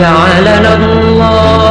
جعلنا الله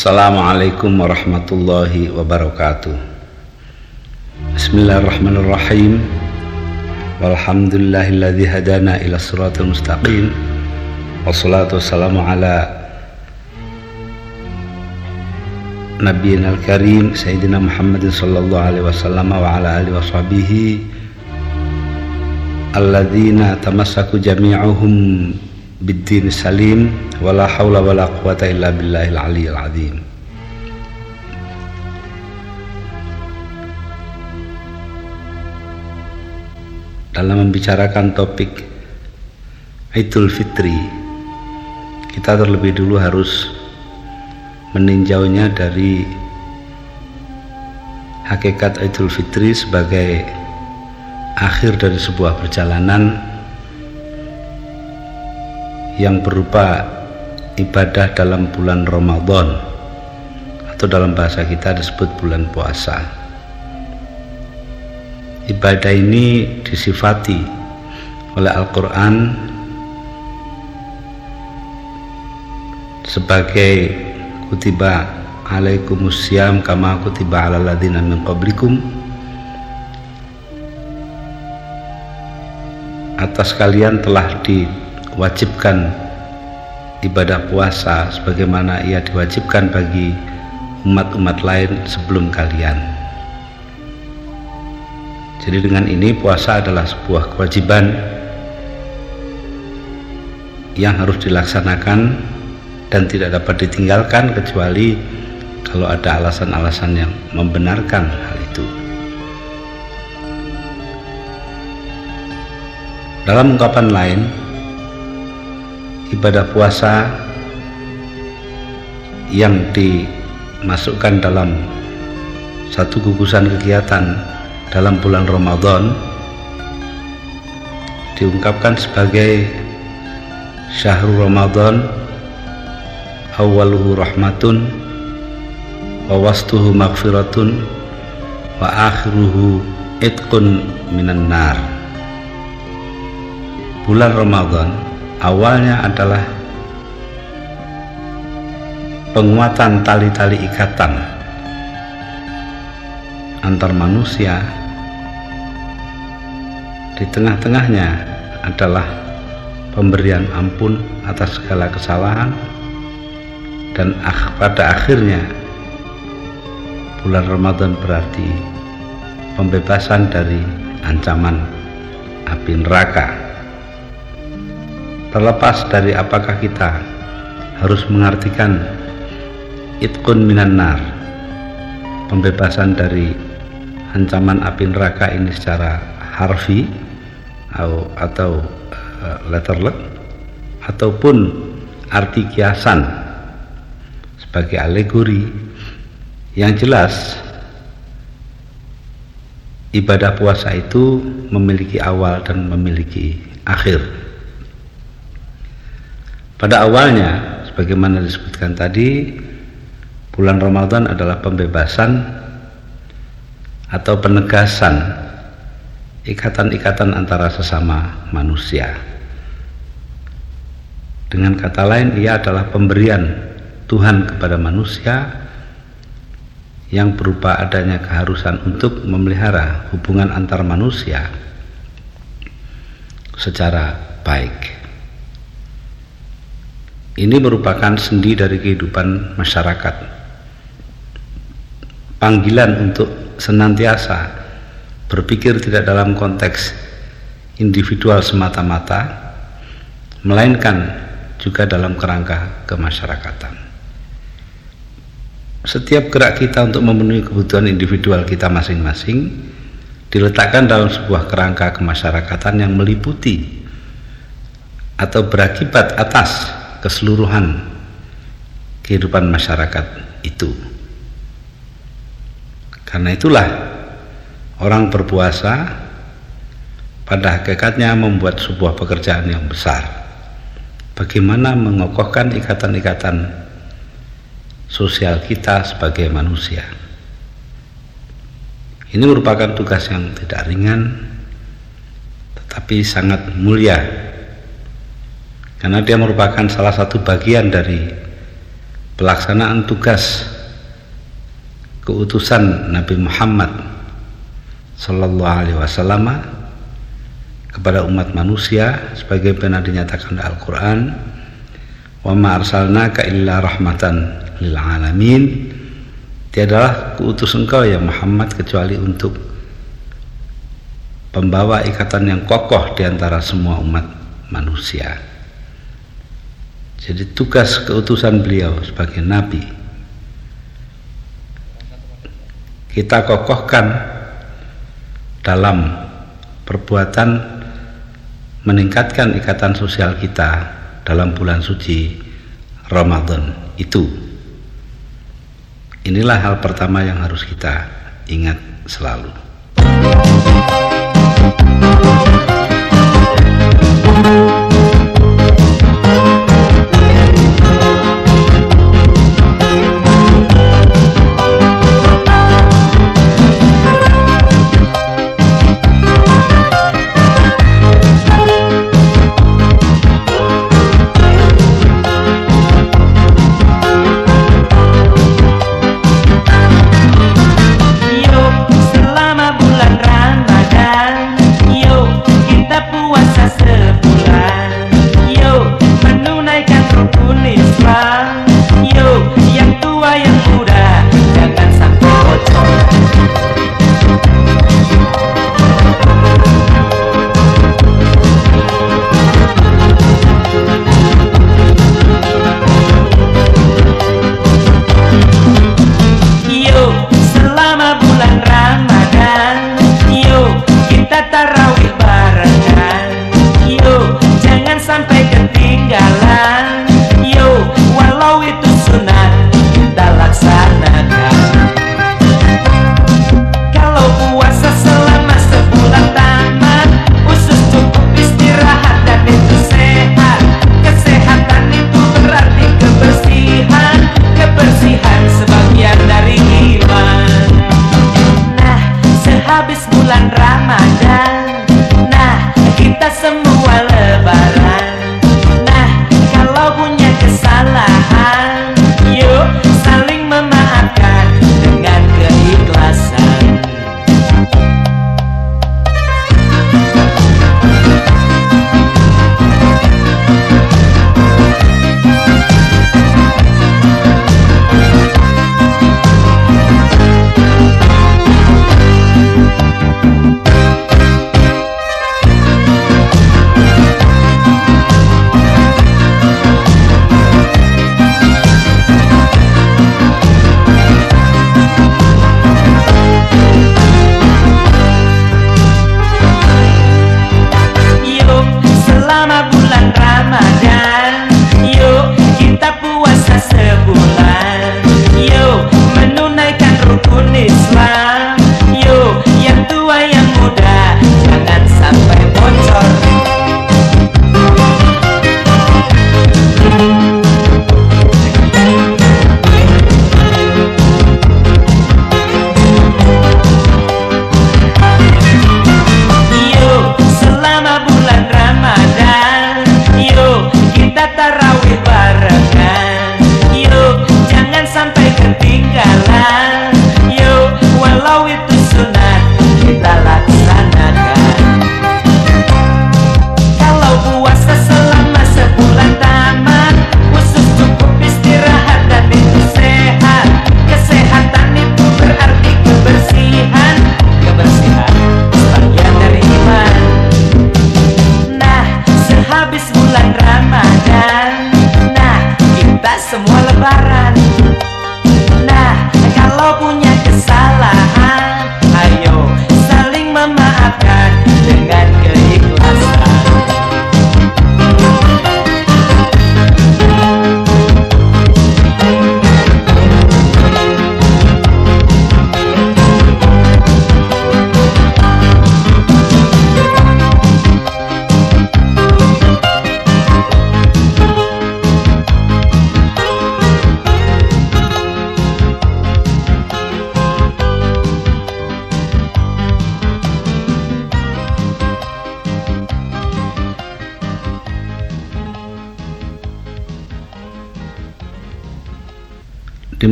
السلام عليكم ورحمة الله وبركاته. بسم الله الرحمن الرحيم. والحمد لله الذي هدانا إلى الصراط المستقيم. والصلاة والسلام على نبينا الكريم سيدنا محمد صلى الله عليه وسلم وعلى آله وصحبه الذين تمسكوا جميعهم Biddin salim Wala hawla wala quwata illa billahil aliyyil azim. Dalam membicarakan topik Idul Fitri kita terlebih dulu harus meninjaunya dari hakikat Idul Fitri sebagai akhir dari sebuah perjalanan yang berupa ibadah dalam bulan Ramadan. Atau dalam bahasa kita disebut bulan puasa. Ibadah ini disifati oleh Al-Quran sebagai kutiba alaikumusiyam kama kutiba ala ladina min qablikum. Atas kalian telah diwajibkan ibadah puasa sebagaimana ia diwajibkan bagi umat-umat lain sebelum kalian jadi dengan ini puasa adalah sebuah kewajiban yang harus dilaksanakan dan tidak dapat ditinggalkan kecuali kalau ada alasan-alasan yang membenarkan hal itu. Dalam ungkapan lain, ibadah puasa yang dimasukkan dalam satu gugusan kegiatan dalam bulan Ramadan diungkapkan sebagai syahrul Ramadan awaluhu rahmatun wa wastuhu maghfiratun wa akhiruhu itqun minan nar. Bulan Ramadan awalnya adalah penguatan tali-tali ikatan antar manusia. Di tengah-tengahnya adalah pemberian ampun atas segala kesalahan dan pada akhirnya bulan Ramadan berarti pembebasan dari ancaman api neraka terlepas dari apakah kita harus mengartikan itkun minan nar pembebasan dari ancaman api neraka ini secara harfi atau, atau uh, letterlet ataupun arti kiasan sebagai alegori yang jelas ibadah puasa itu memiliki awal dan memiliki akhir pada awalnya sebagaimana disebutkan tadi bulan Ramadan adalah pembebasan atau penegasan ikatan-ikatan antara sesama manusia. Dengan kata lain, ia adalah pemberian Tuhan kepada manusia yang berupa adanya keharusan untuk memelihara hubungan antar manusia secara baik. Ini merupakan sendi dari kehidupan masyarakat. Panggilan untuk senantiasa berpikir tidak dalam konteks individual semata-mata melainkan juga dalam kerangka kemasyarakatan setiap gerak kita untuk memenuhi kebutuhan individual kita masing-masing diletakkan dalam sebuah kerangka kemasyarakatan yang meliputi atau berakibat atas keseluruhan kehidupan masyarakat itu karena itulah Orang berpuasa pada hakikatnya membuat sebuah pekerjaan yang besar. Bagaimana mengokohkan ikatan-ikatan sosial kita sebagai manusia. Ini merupakan tugas yang tidak ringan tetapi sangat mulia karena dia merupakan salah satu bagian dari pelaksanaan tugas keutusan Nabi Muhammad Sallallahu Alaihi Wasallam kepada umat manusia sebagai benar dinyatakan dalam Al-Quran wa ma arsalnaka illa rahmatan lil alamin. Tiadalah kuutus engkau ya Muhammad kecuali untuk pembawa ikatan yang kokoh di antara semua umat manusia jadi tugas keutusan beliau sebagai nabi kita kokohkan dalam perbuatan meningkatkan ikatan sosial kita dalam bulan suci Ramadan itu. Inilah hal pertama yang harus kita ingat selalu.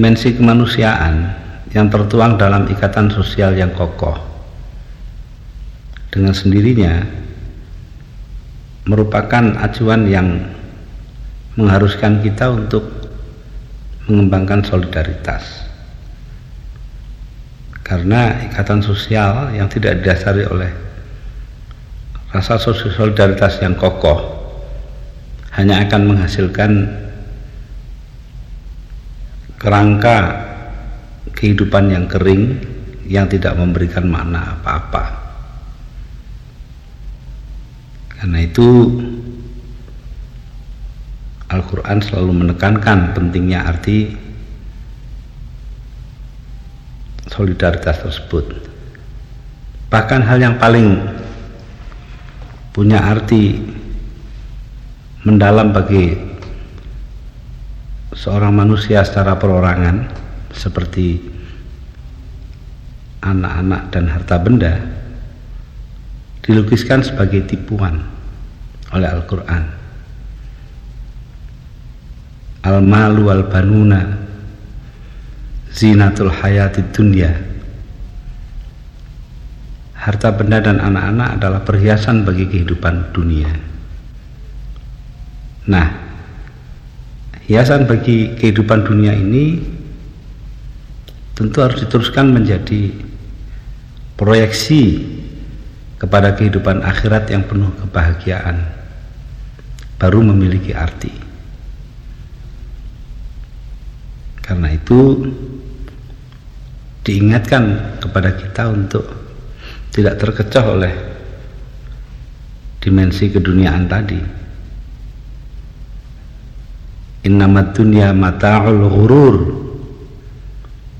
Dimensi kemanusiaan yang tertuang dalam ikatan sosial yang kokoh. Dengan sendirinya merupakan acuan yang mengharuskan kita untuk mengembangkan solidaritas. Karena ikatan sosial yang tidak didasari oleh rasa solidaritas yang kokoh hanya akan menghasilkan kerangka kehidupan yang kering yang tidak memberikan makna apa-apa. Karena itu Al-Quran selalu menekankan pentingnya arti solidaritas tersebut. Bahkan hal yang paling punya arti mendalam bagi seorang manusia secara perorangan seperti anak-anak dan harta benda dilukiskan sebagai tipuan oleh Al-Quran. Al-malu al-banuna zinatul hayati dunia harta benda dan anak-anak adalah perhiasan bagi kehidupan dunia. Nah hiasan bagi kehidupan dunia ini tentu harus diteruskan menjadi proyeksi kepada kehidupan akhirat yang penuh kebahagiaan baru memiliki arti. Karena itu diingatkan kepada kita untuk tidak terkecoh oleh dimensi keduniaan tadi Innamat dunia mata'ul ghurur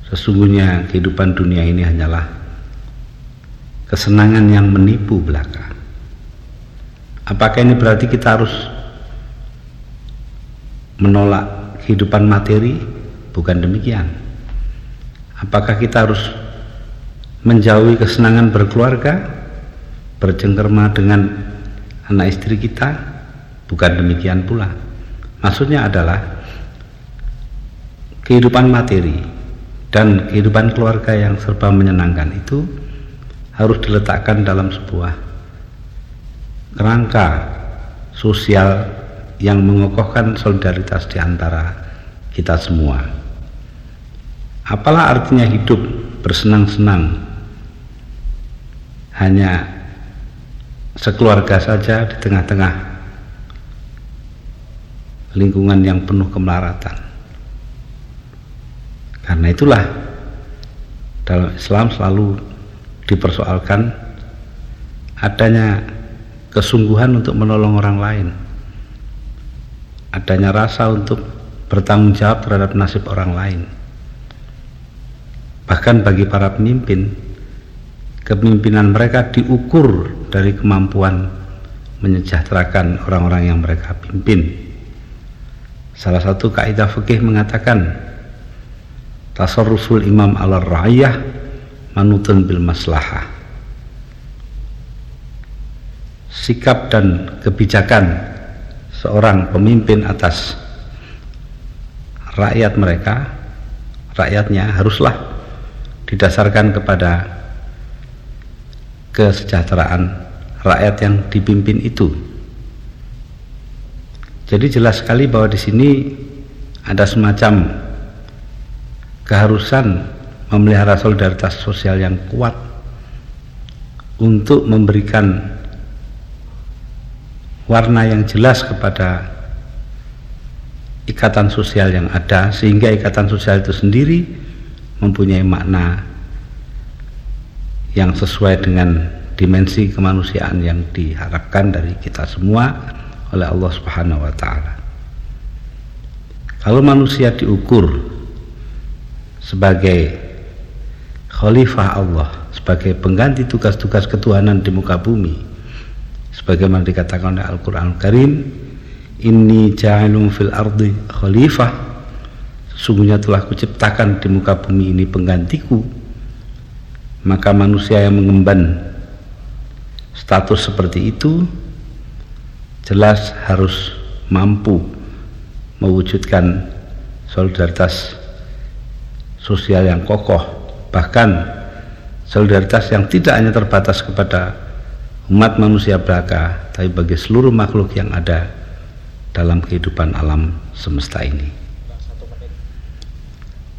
Sesungguhnya kehidupan dunia ini hanyalah kesenangan yang menipu belaka. Apakah ini berarti kita harus menolak kehidupan materi? Bukan demikian. Apakah kita harus menjauhi kesenangan berkeluarga, bercengkerma dengan anak istri kita? Bukan demikian pula. Maksudnya adalah kehidupan materi dan kehidupan keluarga yang serba menyenangkan itu harus diletakkan dalam sebuah kerangka sosial yang mengokohkan solidaritas di antara kita semua. Apalah artinya hidup bersenang-senang hanya sekeluarga saja di tengah-tengah lingkungan yang penuh kemelaratan. Karena itulah dalam Islam selalu dipersoalkan adanya kesungguhan untuk menolong orang lain. Adanya rasa untuk bertanggung jawab terhadap nasib orang lain. Bahkan bagi para pemimpin, kepemimpinan mereka diukur dari kemampuan menyejahterakan orang-orang yang mereka pimpin Salah satu kaidah fikih mengatakan tasarruful imam ala ra'iyah manutun bil maslahah. Sikap dan kebijakan seorang pemimpin atas rakyat mereka, rakyatnya haruslah didasarkan kepada kesejahteraan rakyat yang dipimpin itu. Jadi jelas sekali bahwa di sini ada semacam keharusan memelihara solidaritas sosial yang kuat untuk memberikan warna yang jelas kepada ikatan sosial yang ada sehingga ikatan sosial itu sendiri mempunyai makna yang sesuai dengan dimensi kemanusiaan yang diharapkan dari kita semua oleh Allah Subhanahu wa taala. Kalau manusia diukur sebagai khalifah Allah, sebagai pengganti tugas-tugas ketuhanan di muka bumi, sebagaimana dikatakan oleh Al-Qur'an Al Karim, "Inni ja'ilun fil ardi khalifah." Sesungguhnya telah kuciptakan di muka bumi ini penggantiku. Maka manusia yang mengemban status seperti itu jelas harus mampu mewujudkan solidaritas sosial yang kokoh, bahkan solidaritas yang tidak hanya terbatas kepada umat manusia belaka, tapi bagi seluruh makhluk yang ada dalam kehidupan alam semesta ini.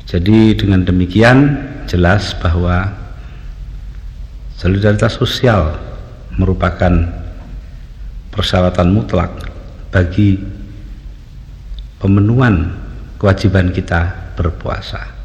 Jadi dengan demikian jelas bahwa solidaritas sosial merupakan persyaratan mutlak bagi pemenuhan kewajiban kita berpuasa.